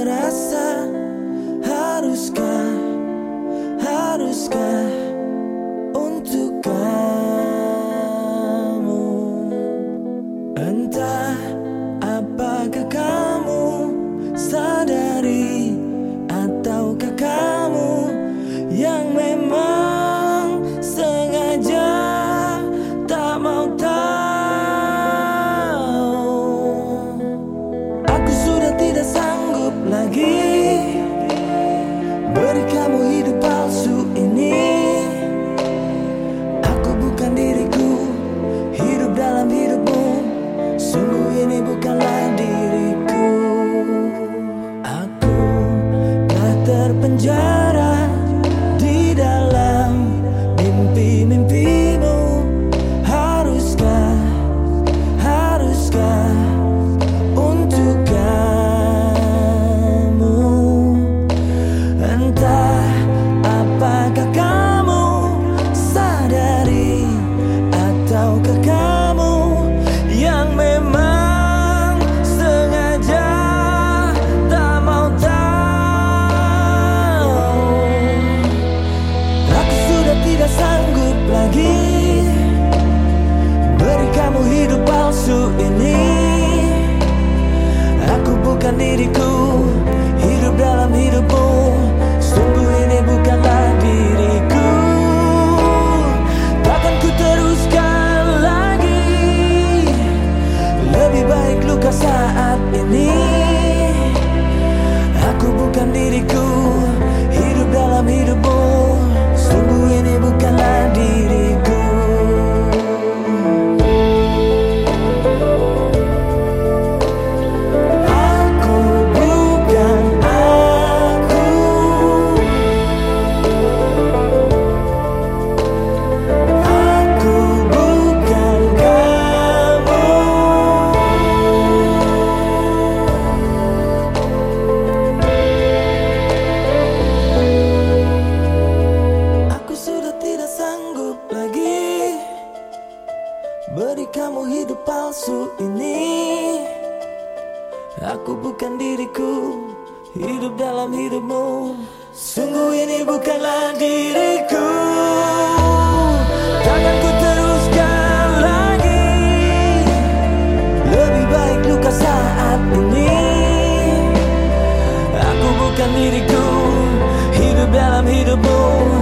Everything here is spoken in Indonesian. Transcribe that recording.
but I waktu ini Aku bukan diriku. Hidup dalam hidupmu. Dari kamu hidup palsu ini. Aku bukan diriku Hidup dalam hidupmu. Sungguh ini bukanlah diriku. Jangan ku teruskan lagi. Lebih baik luka saat ini. Aku bukan diriku Hidup dalam hidupmu.